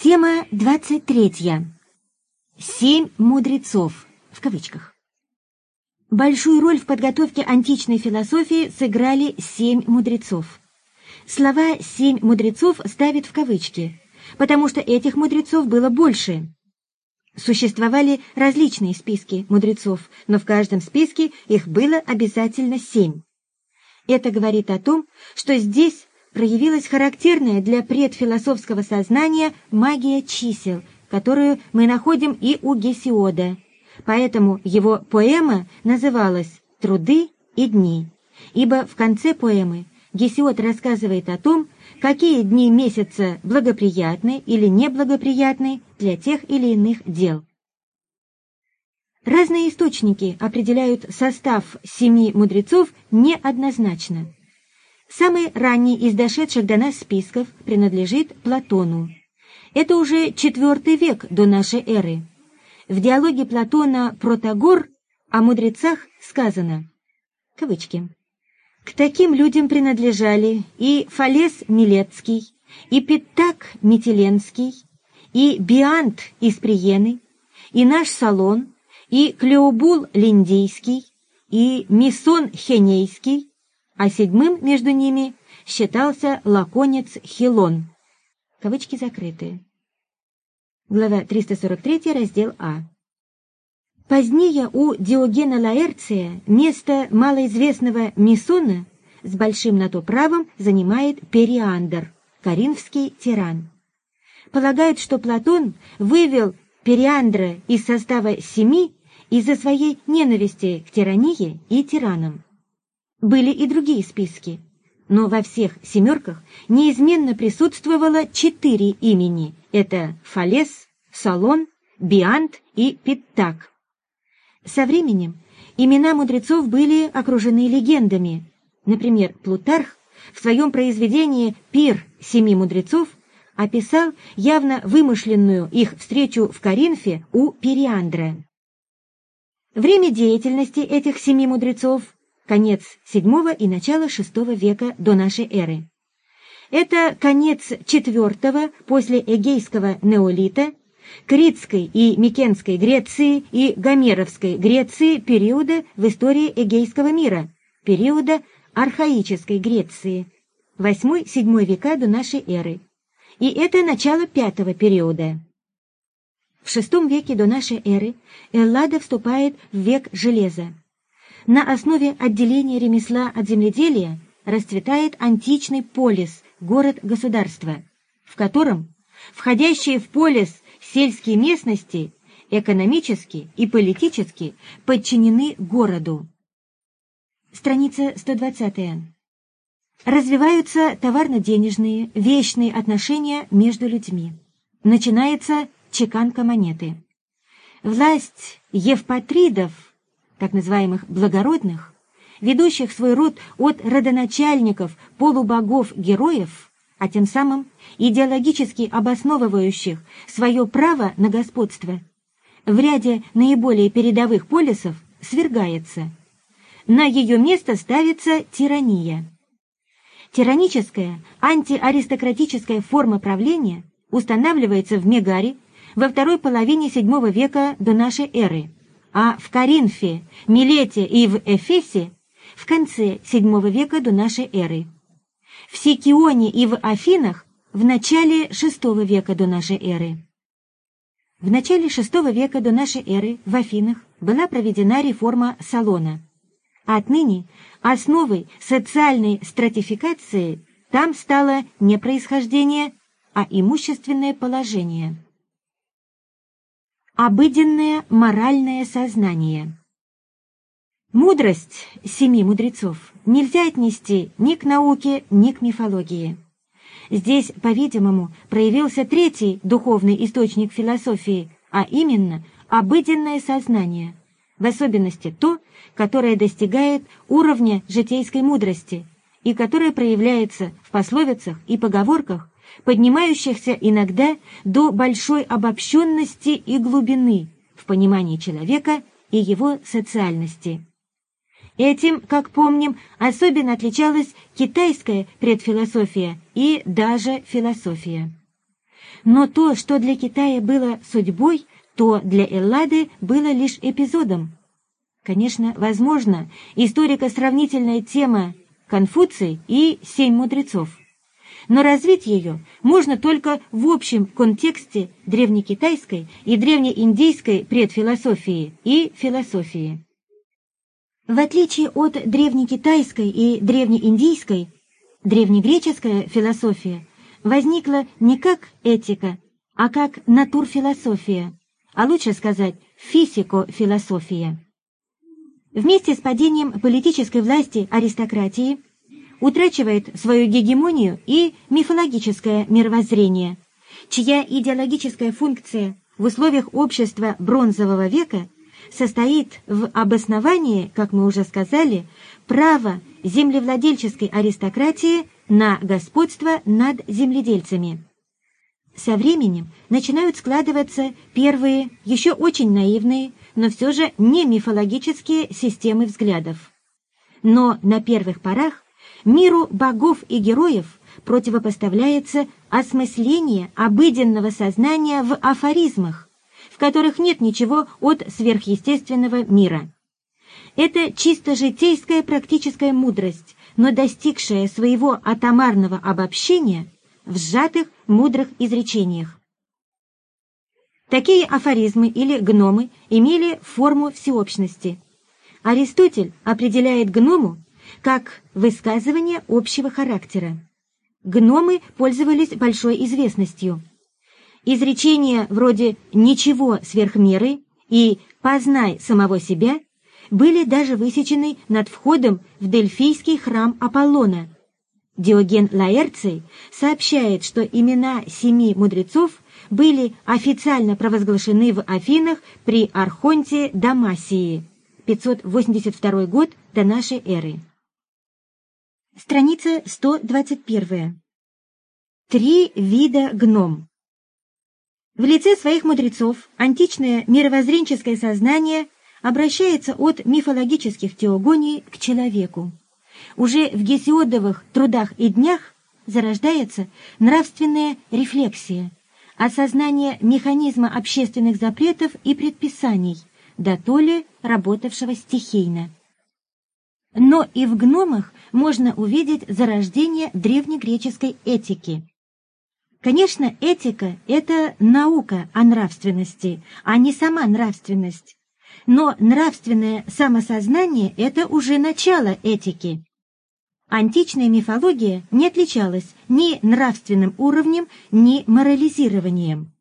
Тема 23. «Семь мудрецов» в кавычках. Большую роль в подготовке античной философии сыграли семь мудрецов. Слова «семь мудрецов» ставят в кавычки, потому что этих мудрецов было больше. Существовали различные списки мудрецов, но в каждом списке их было обязательно семь. Это говорит о том, что здесь проявилась характерная для предфилософского сознания магия чисел, которую мы находим и у Гесиода. Поэтому его поэма называлась «Труды и дни», ибо в конце поэмы Гесиод рассказывает о том, какие дни месяца благоприятны или неблагоприятны для тех или иных дел. Разные источники определяют состав семи мудрецов неоднозначно. Самый ранний из дошедших до нас списков принадлежит Платону. Это уже четвертый век до нашей эры. В диалоге Платона «Протагор» о мудрецах сказано, кавычки, «К таким людям принадлежали и Фалес Милецкий, и Питак Метеленский, и Биант из Приены, и наш Салон, и Клеобул Линдийский, и Мисон Хенейский, а седьмым между ними считался лаконец Хилон. Кавычки закрыты. Глава 343, раздел А. Позднее у Диогена Лаэрция место малоизвестного Мисона с большим на то правом занимает Периандр, коринфский тиран. Полагают, что Платон вывел Периандра из состава семи из-за своей ненависти к тирании и тиранам. Были и другие списки, но во всех «семерках» неизменно присутствовало четыре имени. Это Фалес, Салон, Биант и Питтак. Со временем имена мудрецов были окружены легендами. Например, Плутарх в своем произведении «Пир семи мудрецов» описал явно вымышленную их встречу в Коринфе у Периандра. Время деятельности этих семи мудрецов конец VII и начало VI века до нашей эры. Это конец IV после Эгейского неолита, Критской и Микенской Греции и Гомеровской Греции периода в истории Эгейского мира, периода архаической Греции, VIII-VII века до нашей эры. И это начало пятого периода. В VI веке до нашей эры Эллада вступает в век железа. На основе отделения ремесла от земледелия расцветает античный полис, город-государство, в котором входящие в полис сельские местности экономически и политически подчинены городу. Страница 120. Развиваются товарно-денежные, вечные отношения между людьми. Начинается чеканка монеты. Власть евпатридов так называемых благородных, ведущих свой род от родоначальников, полубогов-героев, а тем самым идеологически обосновывающих свое право на господство, в ряде наиболее передовых полисов свергается. На ее место ставится тирания. Тираническая, антиаристократическая форма правления устанавливается в Мегаре во второй половине VII века до нашей эры – а в Коринфе, Милете и в Эфесе в конце VII века до нашей эры, в Сикионе и в Афинах в начале VI века до нашей эры. В начале VI века до нашей эры в Афинах была проведена реформа Салона. Отныне основой социальной стратификации там стало не происхождение, а имущественное положение. Обыденное моральное сознание. Мудрость семи мудрецов нельзя отнести ни к науке, ни к мифологии. Здесь, по-видимому, проявился третий духовный источник философии, а именно обыденное сознание, в особенности то, которое достигает уровня житейской мудрости и которое проявляется в пословицах и поговорках, поднимающихся иногда до большой обобщенности и глубины в понимании человека и его социальности. Этим, как помним, особенно отличалась китайская предфилософия и даже философия. Но то, что для Китая было судьбой, то для Эллады было лишь эпизодом. Конечно, возможно, историко-сравнительная тема «Конфуций» и «Семь мудрецов». Но развить ее можно только в общем контексте древнекитайской и древнеиндийской предфилософии и философии. В отличие от древнекитайской и древнеиндийской, древнегреческая философия возникла не как этика, а как натурфилософия, а лучше сказать физико-философия. Вместе с падением политической власти аристократии утрачивает свою гегемонию и мифологическое мировоззрение, чья идеологическая функция в условиях общества бронзового века состоит в обосновании, как мы уже сказали, права землевладельческой аристократии на господство над земледельцами. Со временем начинают складываться первые, еще очень наивные, но все же не мифологические системы взглядов. Но на первых порах миру богов и героев противопоставляется осмысление обыденного сознания в афоризмах, в которых нет ничего от сверхъестественного мира. Это чисто житейская практическая мудрость, но достигшая своего атомарного обобщения в сжатых мудрых изречениях. Такие афоризмы или гномы имели форму всеобщности. Аристотель определяет гному как высказывание общего характера. Гномы пользовались большой известностью. Изречения вроде «ничего сверх меры» и «познай самого себя» были даже высечены над входом в Дельфийский храм Аполлона. Диоген Лаэрций сообщает, что имена семи мудрецов были официально провозглашены в Афинах при Архонте Дамасии, 582 год до нашей эры. Страница 121. Три вида гном. В лице своих мудрецов античное мировоззренческое сознание обращается от мифологических теогоний к человеку. Уже в Гесиодовых трудах и днях зарождается нравственная рефлексия, осознание механизма общественных запретов и предписаний, да то ли работавшего стихийно. Но и в гномах можно увидеть зарождение древнегреческой этики. Конечно, этика – это наука о нравственности, а не сама нравственность. Но нравственное самосознание – это уже начало этики. Античная мифология не отличалась ни нравственным уровнем, ни морализированием.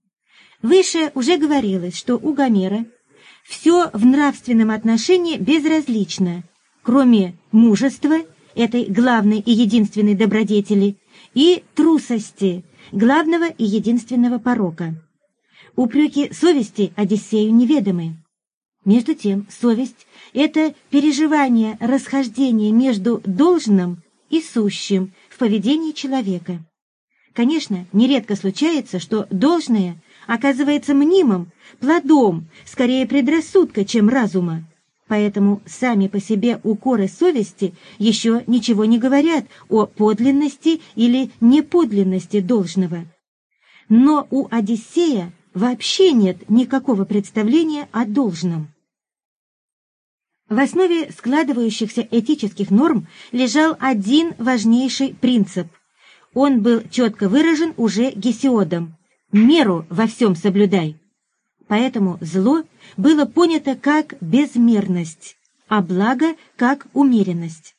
Выше уже говорилось, что у Гомера все в нравственном отношении безразлично, кроме мужества, этой главной и единственной добродетели, и трусости, главного и единственного порока. Упреки совести Одиссею неведомы. Между тем, совесть — это переживание расхождения между должным и сущим в поведении человека. Конечно, нередко случается, что должное оказывается мнимым, плодом, скорее предрассудка, чем разума. Поэтому сами по себе укоры совести еще ничего не говорят о подлинности или неподлинности должного. Но у Одиссея вообще нет никакого представления о должном. В основе складывающихся этических норм лежал один важнейший принцип. Он был четко выражен уже Гесиодом. «Меру во всем соблюдай». Поэтому зло было понято как безмерность, а благо как умеренность.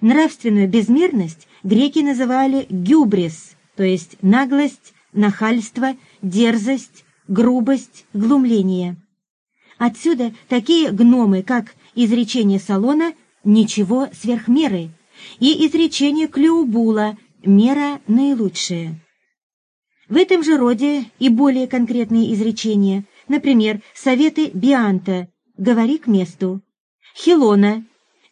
Нравственную безмерность греки называли гюбрис, то есть наглость, нахальство, дерзость, грубость, глумление. Отсюда такие гномы, как изречение Салона «ничего сверх меры» и изречение Клеубула «мера наилучшая». В этом же роде и более конкретные изречения, например, советы Бианта «говори к месту», Хилона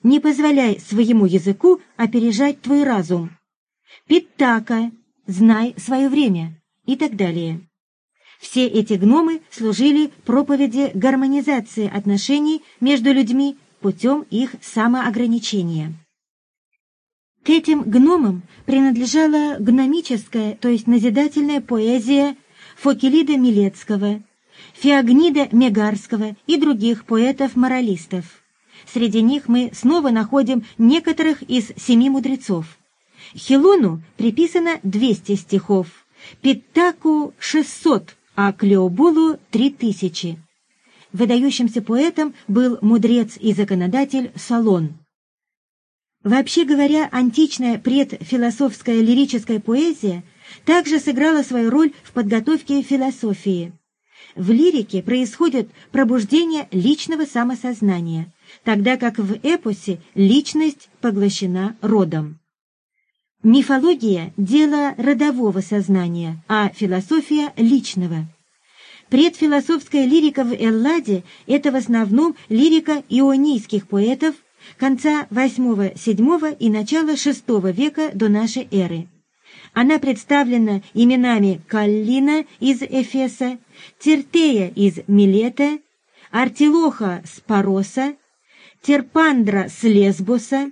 «не позволяй своему языку опережать твой разум», Питтака «знай свое время» и так далее. Все эти гномы служили проповеди гармонизации отношений между людьми путем их самоограничения. К этим гномам принадлежала гномическая, то есть назидательная поэзия Фокелида Милецкого, Феогнида Мегарского и других поэтов-моралистов. Среди них мы снова находим некоторых из семи мудрецов. Хилону приписано 200 стихов, Питаку — 600, а Клеобулу — 3000. Выдающимся поэтом был мудрец и законодатель Салон. Вообще говоря, античная предфилософская лирическая поэзия также сыграла свою роль в подготовке философии. В лирике происходит пробуждение личного самосознания, тогда как в эпосе личность поглощена родом. Мифология – дело родового сознания, а философия – личного. Предфилософская лирика в Элладе – это в основном лирика ионийских поэтов конца VIII-VII и начала VI века до нашей эры. Она представлена именами Каллина из Эфеса, Тертея из Милета, Артилоха с Пароса, Терпандра с Лесбоса,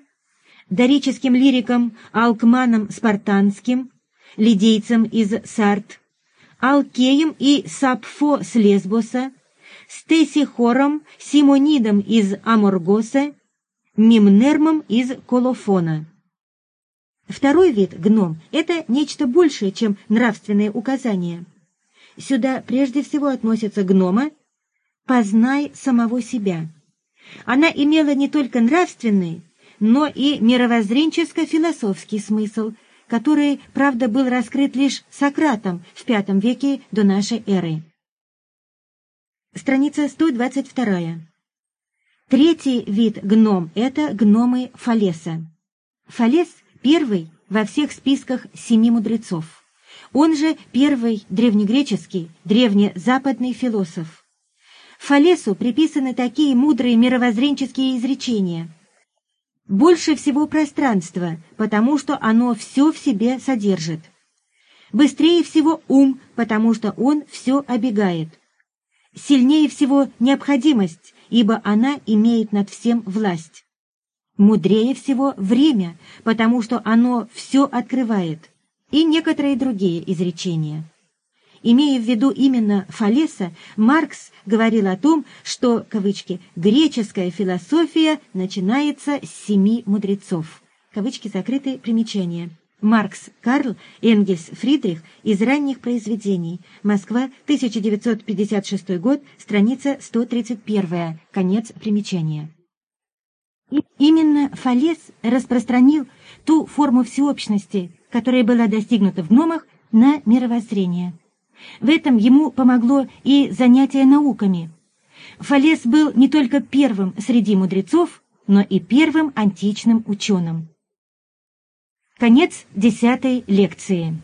дорическим лириком Алкманом Спартанским, лидейцем из Сарт, Алкеем и Сапфо с Лесбоса, Стесихором, Симонидом из Аморгоса, Мимнермом из Колофона. Второй вид гном – это нечто большее, чем нравственные указания. Сюда прежде всего относятся гнома «познай самого себя». Она имела не только нравственный, но и мировоззренческо-философский смысл, который, правда, был раскрыт лишь Сократом в V веке до нашей эры. Страница 122. Третий вид гном – это гномы Фалеса. Фалес Первый во всех списках семи мудрецов. Он же первый древнегреческий, древнезападный философ. Фалесу приписаны такие мудрые мировоззренческие изречения. Больше всего пространства, потому что оно все в себе содержит. Быстрее всего ум, потому что он все обегает. Сильнее всего необходимость, ибо она имеет над всем власть. Мудрее всего время, потому что оно все открывает, и некоторые другие изречения. Имея в виду именно Фалеса, Маркс говорил о том, что, кавычки, «греческая философия начинается с семи мудрецов». Кавычки закрыты примечания. Маркс Карл, Энгельс Фридрих из ранних произведений. Москва, 1956 год, страница 131, конец примечания. И именно Фалес распространил ту форму всеобщности, которая была достигнута в гномах, на мировоззрение. В этом ему помогло и занятие науками. Фалес был не только первым среди мудрецов, но и первым античным ученым. Конец десятой лекции.